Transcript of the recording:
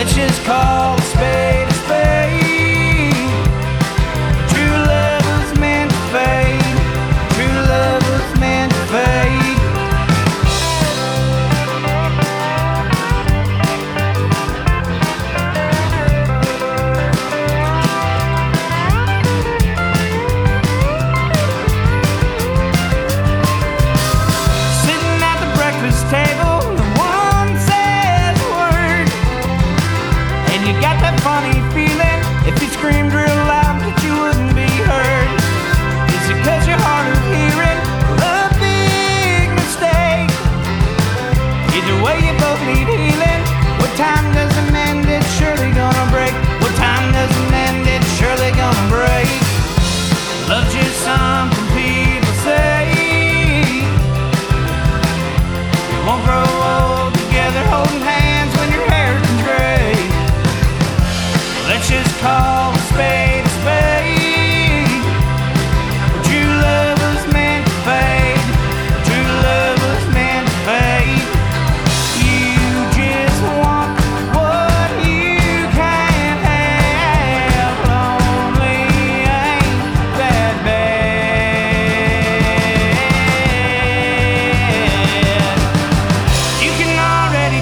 Let's just call that funny feeling if you screamed real loud that you wouldn't be heard? Is it cause you're hard of hearing? A big mistake. Either way, you both need healing. What time does a man that's surely gonna